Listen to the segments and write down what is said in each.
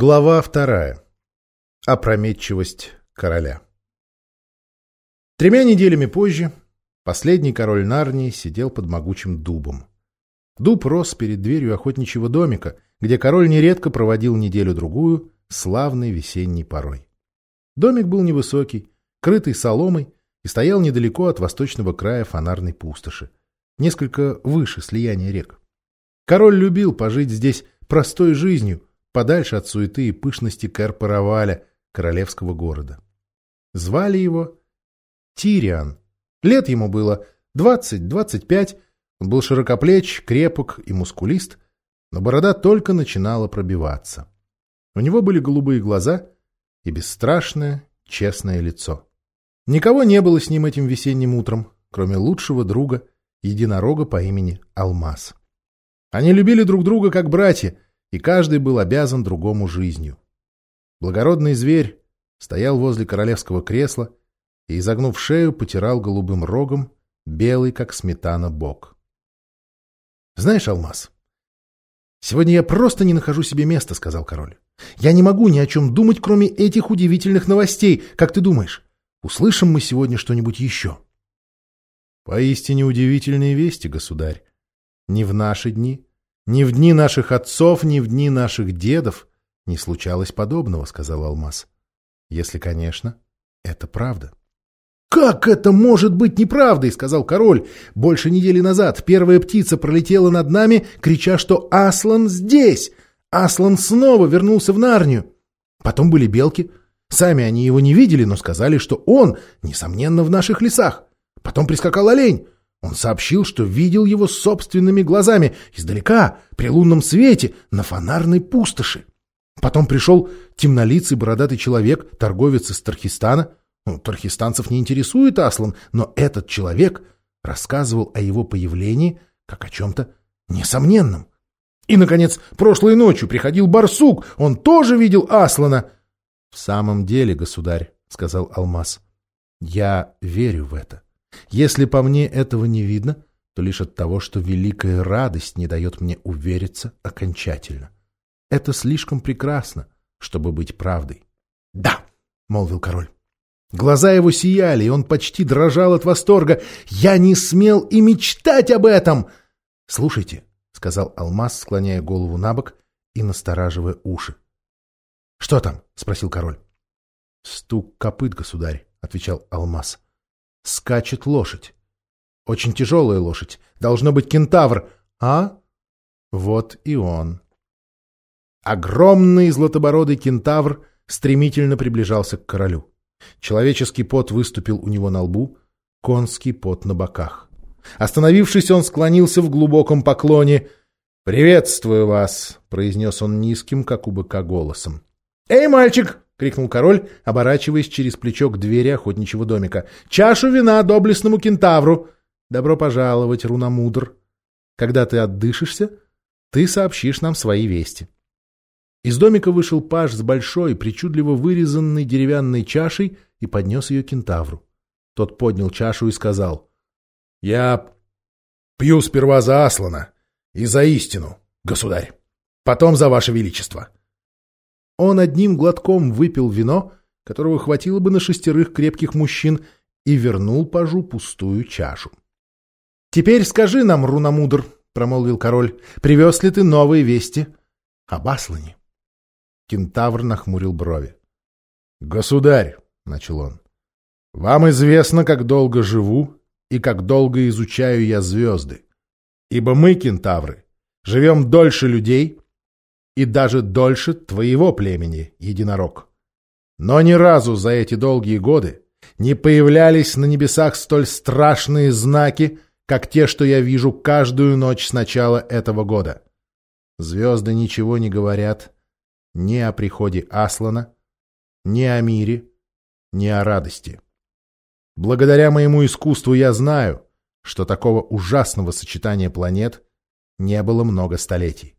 Глава вторая. Опрометчивость короля. Тремя неделями позже последний король Нарнии сидел под могучим дубом. Дуб рос перед дверью охотничьего домика, где король нередко проводил неделю-другую славной весенней порой. Домик был невысокий, крытый соломой и стоял недалеко от восточного края фонарной пустоши, несколько выше слияния рек. Король любил пожить здесь простой жизнью, подальше от суеты и пышности Кэр-Параваля, королевского города. Звали его Тириан. Лет ему было двадцать-двадцать пять, он был широкоплеч, крепок и мускулист, но борода только начинала пробиваться. У него были голубые глаза и бесстрашное, честное лицо. Никого не было с ним этим весенним утром, кроме лучшего друга, единорога по имени Алмаз. Они любили друг друга как братья, и каждый был обязан другому жизнью. Благородный зверь стоял возле королевского кресла и, изогнув шею, потирал голубым рогом белый, как сметана, бок. — Знаешь, Алмаз, сегодня я просто не нахожу себе места, — сказал король. — Я не могу ни о чем думать, кроме этих удивительных новостей. Как ты думаешь, услышим мы сегодня что-нибудь еще? — Поистине удивительные вести, государь. Не в наши дни, ни в дни наших отцов, ни в дни наших дедов не случалось подобного, — сказал Алмаз. Если, конечно, это правда. «Как это может быть неправдой?» — сказал король. «Больше недели назад первая птица пролетела над нами, крича, что Аслан здесь! Аслан снова вернулся в Нарнию! Потом были белки. Сами они его не видели, но сказали, что он, несомненно, в наших лесах. Потом прискакал олень. Он сообщил, что видел его собственными глазами, издалека, при лунном свете, на фонарной пустоши. Потом пришел темнолицый бородатый человек, торговец из Тархистана. Ну, тархистанцев не интересует Аслан, но этот человек рассказывал о его появлении как о чем-то несомненном. И, наконец, прошлой ночью приходил барсук, он тоже видел Аслана. — В самом деле, государь, — сказал Алмаз, — я верю в это. Если по мне этого не видно, то лишь от того, что великая радость не дает мне увериться окончательно. Это слишком прекрасно, чтобы быть правдой. — Да, — молвил король. Глаза его сияли, и он почти дрожал от восторга. «Я не смел и мечтать об этом!» «Слушайте», — сказал Алмаз, склоняя голову на бок и настораживая уши. «Что там?» — спросил король. «Стук копыт, государь», — отвечал Алмаз скачет лошадь. Очень тяжелая лошадь. Должно быть кентавр. А? Вот и он. Огромный златобородый кентавр стремительно приближался к королю. Человеческий пот выступил у него на лбу, конский пот на боках. Остановившись, он склонился в глубоком поклоне. «Приветствую вас!» — произнес он низким, как у быка, голосом. «Эй, мальчик!» — крикнул король, оборачиваясь через плечо к двери охотничьего домика. — Чашу вина доблестному кентавру! Добро пожаловать, Рунамудр! Когда ты отдышишься, ты сообщишь нам свои вести. Из домика вышел паж с большой, причудливо вырезанной деревянной чашей и поднес ее кентавру. Тот поднял чашу и сказал. — Я пью сперва за Аслана и за истину, государь. Потом за ваше величество. — он одним глотком выпил вино, которого хватило бы на шестерых крепких мужчин, и вернул пажу пустую чашу. — Теперь скажи нам, Рунамудр, — промолвил король, — привез ли ты новые вести об Аслане? Кентавр нахмурил брови. — Государь, — начал он, — вам известно, как долго живу и как долго изучаю я звезды. Ибо мы, кентавры, живем дольше людей и даже дольше твоего племени, единорог. Но ни разу за эти долгие годы не появлялись на небесах столь страшные знаки, как те, что я вижу каждую ночь с начала этого года. Звезды ничего не говорят ни о приходе Аслана, ни о мире, ни о радости. Благодаря моему искусству я знаю, что такого ужасного сочетания планет не было много столетий.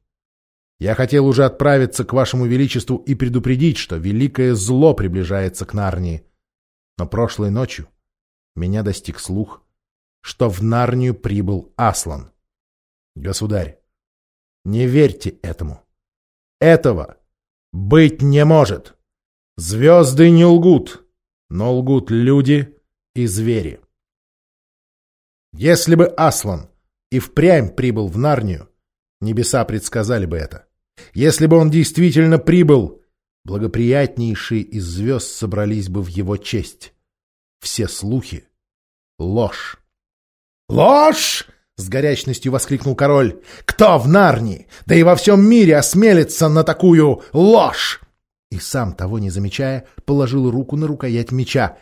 Я хотел уже отправиться к вашему величеству и предупредить, что великое зло приближается к Нарнии. Но прошлой ночью меня достиг слух, что в Нарнию прибыл Аслан. Государь, не верьте этому. Этого быть не может. Звезды не лгут, но лгут люди и звери. Если бы Аслан и впрямь прибыл в Нарнию, небеса предсказали бы это. Если бы он действительно прибыл, благоприятнейшие из звезд собрались бы в его честь. Все слухи — ложь. «Ложь!» — с горячностью воскликнул король. «Кто в Нарнии, да и во всем мире осмелится на такую ложь?» И сам, того не замечая, положил руку на рукоять меча.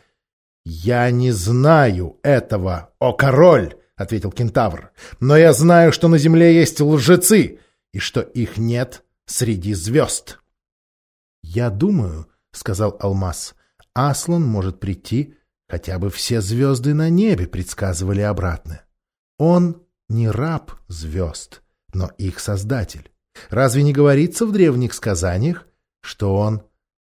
«Я не знаю этого, о король!» — ответил кентавр. «Но я знаю, что на земле есть лжецы, и что их нет среди звезд». «Я думаю», — сказал Алмаз, — «Аслан может прийти Хотя бы все звезды на небе предсказывали обратное. Он не раб звезд, но их создатель. Разве не говорится в древних сказаниях, что он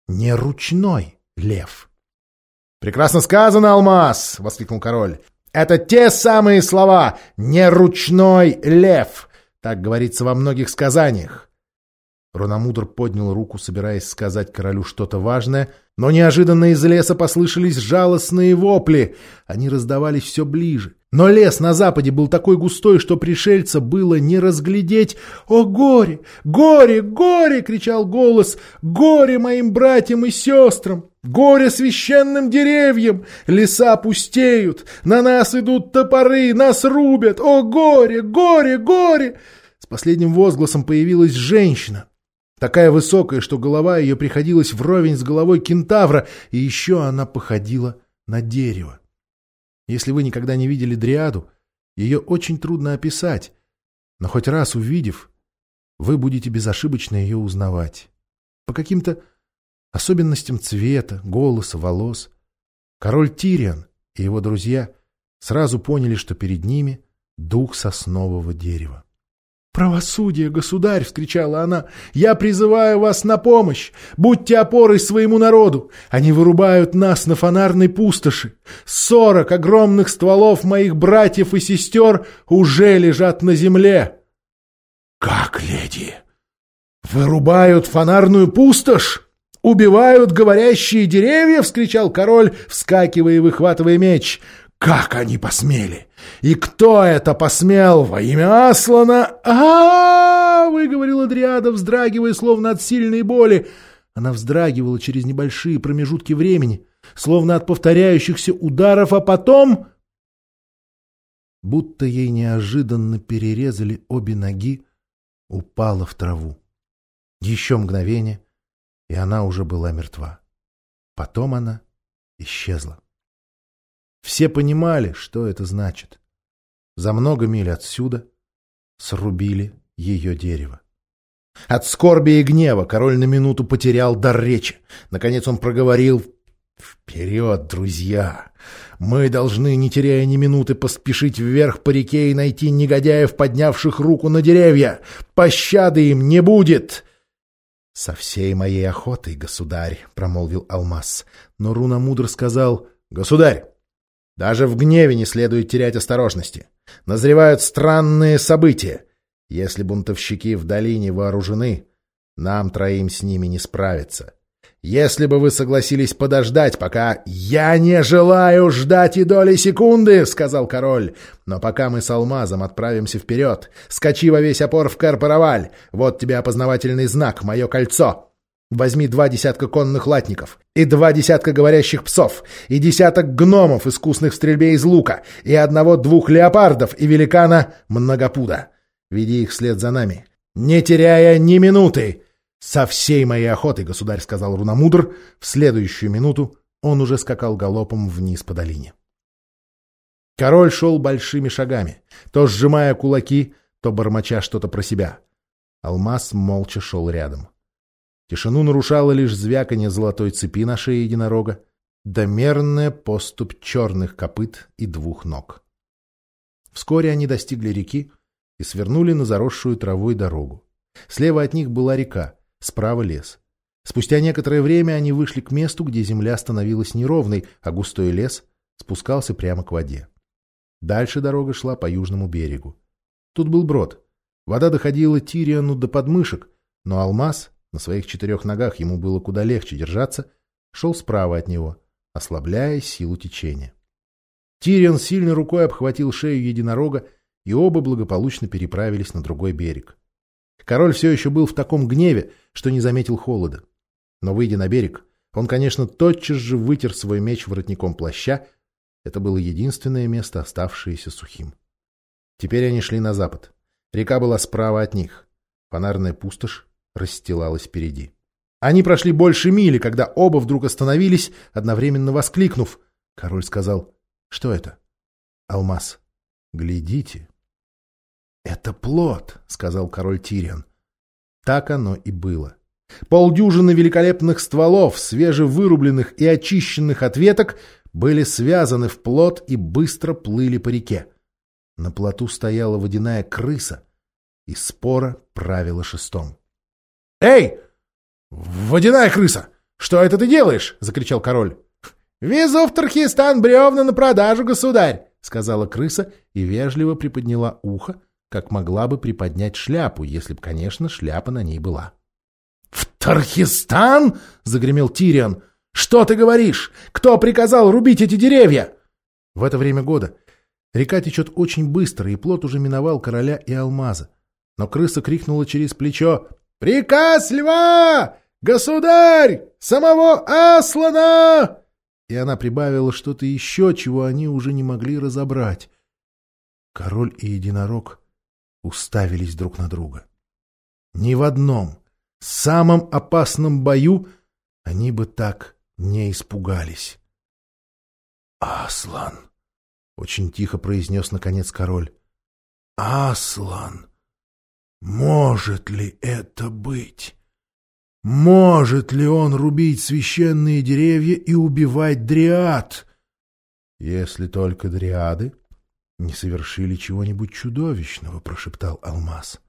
не ручной лев? — Прекрасно сказано, Алмаз! — воскликнул король. — Это те самые слова «не ручной лев». Так говорится во многих сказаниях. Рунамудр поднял руку, собираясь сказать королю что-то важное, но неожиданно из леса послышались жалостные вопли. Они раздавались все ближе. Но лес на западе был такой густой, что пришельца было не разглядеть. «О, горе! Горе! Горе!» — кричал голос. «Горе моим братьям и сестрам! Горе священным деревьям! Леса пустеют! На нас идут топоры! Нас рубят! О, горе! Горе! Горе!» С последним возгласом появилась женщина. Такая высокая, что голова ее приходилась вровень с головой кентавра, и еще она походила на дерево. Если вы никогда не видели дриаду, ее очень трудно описать, но хоть раз увидев, вы будете безошибочно ее узнавать. По каким-то особенностям цвета, голоса, волос. Король Тириан и его друзья сразу поняли, что перед ними дух соснового дерева. «Правосудие, государь!» — вскричала она. «Я призываю вас на помощь! Будьте опорой своему народу! Они вырубают нас на фонарной пустоши! Сорок огромных стволов моих братьев и сестер уже лежат на земле!» «Как, леди? Вырубают фонарную пустошь? Убивают говорящие деревья?» — вскричал король, вскакивая и выхватывая меч. Как они посмели? И кто это посмел во имя Аслана? а, -а, -а выговорила Дриада, вздрагивая, словно от сильной боли. Она вздрагивала через небольшие промежутки времени, словно от повторяющихся ударов, а потом... Будто ей неожиданно перерезали обе ноги, упала в траву. Еще мгновение, и она уже была мертва. Потом она исчезла. Все понимали, что это значит. За много миль отсюда срубили ее дерево. От скорби и гнева король на минуту потерял дар речи. Наконец он проговорил «Вперед, друзья! Мы должны, не теряя ни минуты, поспешить вверх по реке и найти негодяев, поднявших руку на деревья. Пощады им не будет!» «Со всей моей охотой, государь!» — промолвил Алмаз. Но Руна мудро сказал «Государь, даже в гневе не следует терять осторожности. Назревают странные события. Если бунтовщики в долине вооружены, нам троим с ними не справиться. Если бы вы согласились подождать, пока... — Я не желаю ждать и доли секунды, — сказал король. Но пока мы с алмазом отправимся вперед, скачи во весь опор в Карпараваль. Вот тебе опознавательный знак, мое кольцо. Возьми два десятка конных латников, и два десятка говорящих псов, и десяток гномов, искусных в стрельбе из лука, и одного-двух леопардов, и великана Многопуда. Веди их вслед за нами, не теряя ни минуты. Со всей моей охотой, государь, — сказал Рунамудр, в следующую минуту он уже скакал галопом вниз по долине. Король шел большими шагами, то сжимая кулаки, то бормоча что-то про себя. Алмаз молча шел рядом. — Тишину нарушало лишь звяканье золотой цепи на шее единорога, да мерная поступь черных копыт и двух ног. Вскоре они достигли реки и свернули на заросшую травой дорогу. Слева от них была река, справа лес. Спустя некоторое время они вышли к месту, где земля становилась неровной, а густой лес спускался прямо к воде. Дальше дорога шла по южному берегу. Тут был брод. Вода доходила Тириану до подмышек, но алмаз на своих четырех ногах ему было куда легче держаться, шел справа от него, ослабляя силу течения. Тирион сильной рукой обхватил шею единорога, и оба благополучно переправились на другой берег. Король все еще был в таком гневе, что не заметил холода. Но, выйдя на берег, он, конечно, тотчас же вытер свой меч воротником плаща. Это было единственное место, оставшееся сухим. Теперь они шли на запад. Река была справа от них. Фонарная пустошь расстилалась впереди. Они прошли больше мили, когда оба вдруг остановились, одновременно воскликнув. Король сказал, что это? Алмаз. Глядите. Это плод, сказал король Тириан. Так оно и было. Полдюжины великолепных стволов, свежевырубленных и очищенных от веток, были связаны в плот и быстро плыли по реке. На плоту стояла водяная крыса, и спора правила шестом. — Эй! Водяная крыса! Что это ты делаешь? — закричал король. — Везу в Тархистан бревна на продажу, государь! — сказала крыса и вежливо приподняла ухо, как могла бы приподнять шляпу, если б, конечно, шляпа на ней была. — В Тархистан? — загремел Тириан. — Что ты говоришь? Кто приказал рубить эти деревья? В это время года Река течет очень быстро, и плот уже миновал короля и алмаза. Но крыса крикнула через плечо «Приказ льва! Государь! Самого Аслана!» И она прибавила что-то еще, чего они уже не могли разобрать. Король и единорог уставились друг на друга. Ни в одном, самом опасном бою они бы так не испугались. «Аслан!» — очень тихо произнес наконец король. «Аслан! Может ли это быть? Может ли он рубить священные деревья и убивать дриад? Если только дриады не совершили чего-нибудь чудовищного», — прошептал Алмаз.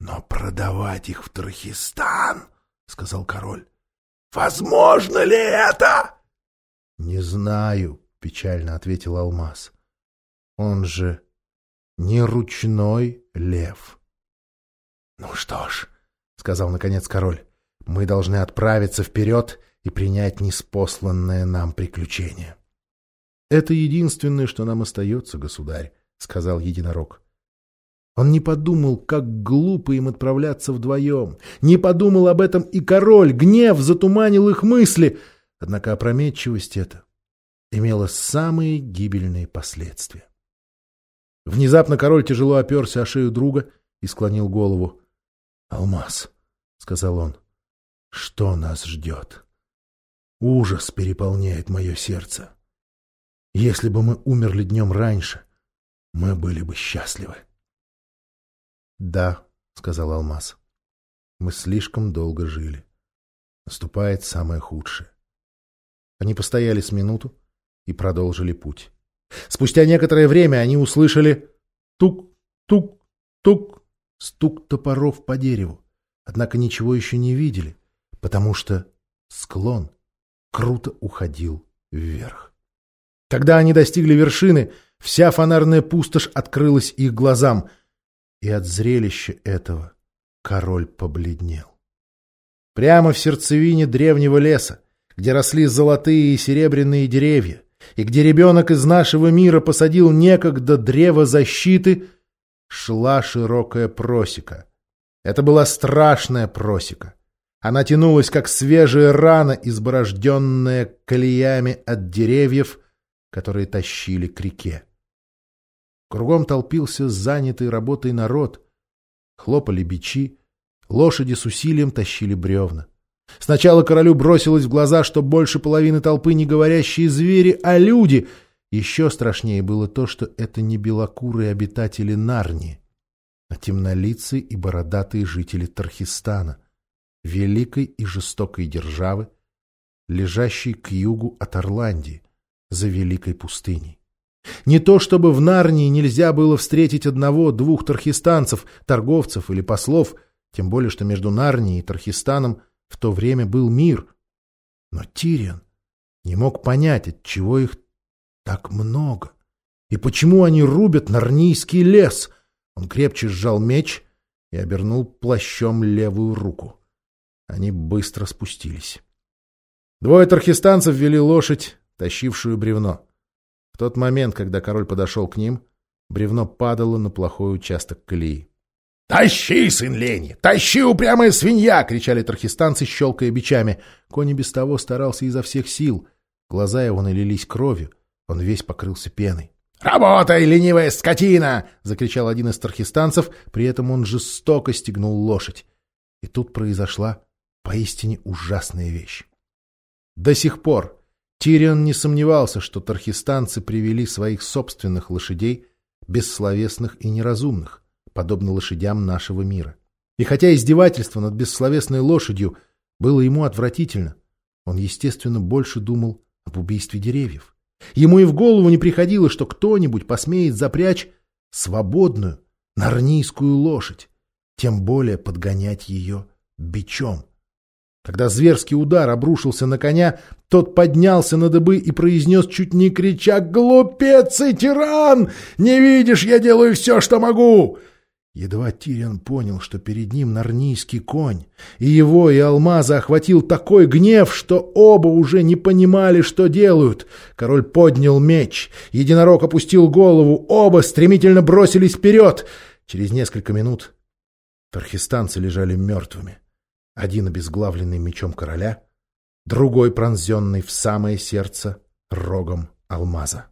«Но продавать их в Трахистан!» — сказал король. «Возможно ли это?» «Не знаю», — печально ответил Алмаз. «Он же не ручной лев». «Ну что ж», — сказал наконец король, — «мы должны отправиться вперед и принять неспосланное нам приключение». «Это единственное, что нам остается, государь», — сказал единорог. Он не подумал, как глупо им отправляться вдвоем. Не подумал об этом и король. Гнев затуманил их мысли. Однако опрометчивость эта имело самые гибельные последствия. Внезапно король тяжело оперся о шею друга и склонил голову. — Алмаз, — сказал он, — что нас ждет? Ужас переполняет мое сердце. Если бы мы умерли днем раньше, мы были бы счастливы. — Да, — сказал Алмаз, — мы слишком долго жили. Наступает самое худшее. Они постояли с минуту, и продолжили путь. Спустя некоторое время они услышали тук-тук-тук стук топоров по дереву, однако ничего еще не видели, потому что склон круто уходил вверх. Когда они достигли вершины, вся фонарная пустошь открылась их глазам, и от зрелища этого король побледнел. Прямо в сердцевине древнего леса, где росли золотые и серебряные деревья, и где ребенок из нашего мира посадил некогда древо защиты, шла широкая просека. Это была страшная просека. Она тянулась, как свежая рана, изборожденная колеями от деревьев, которые тащили к реке. Кругом толпился занятый работой народ. Хлопали бичи, лошади с усилием тащили бревна. Сначала королю бросилось в глаза, что больше половины толпы не говорящие звери, а люди. Еще страшнее было то, что это не белокурые обитатели Нарнии, а темнолицые и бородатые жители Тархистана, великой и жестокой державы, лежащей к югу от Орландии, за великой пустыней. Не то чтобы в Нарнии нельзя было встретить одного-двух тархистанцев, торговцев или послов, тем более что между Нарнией и Тархистаном в то время был мир. Но Тириан не мог понять, от чего их так много. И почему они рубят Нарнийский лес? Он крепче сжал меч и обернул плащом левую руку. Они быстро спустились. Двое тархистанцев вели лошадь, тащившую бревно. В тот момент, когда король подошел к ним, бревно падало на плохой участок колеи. «Тащи, сын лени! Тащи, упрямая свинья!» — кричали тархистанцы, щелкая бичами. Конь без того старался изо всех сил. Глаза его налились кровью, он весь покрылся пеной. «Работай, ленивая скотина!» — закричал один из тархистанцев, при этом он жестоко стегнул лошадь. И тут произошла поистине ужасная вещь. До сих пор Тирион не сомневался, что тархистанцы привели своих собственных лошадей, бессловесных и неразумных, подобно лошадям нашего мира. И хотя издевательство над бессловесной лошадью было ему отвратительно, он, естественно, больше думал об убийстве деревьев. Ему и в голову не приходило, что кто-нибудь посмеет запрячь свободную нарнийскую лошадь, тем более подгонять ее бичом. Когда зверский удар обрушился на коня, тот поднялся на дыбы и произнес, чуть не крича, «Глупец и тиран! Не видишь, я делаю все, что могу!» Едва Тириан понял, что перед ним нарнийский конь, и его и Алмаза охватил такой гнев, что оба уже не понимали, что делают. Король поднял меч, единорог опустил голову, оба стремительно бросились вперед. Через несколько минут тархистанцы лежали мертвыми. Один обезглавленный мечом короля, другой пронзенный в самое сердце рогом алмаза.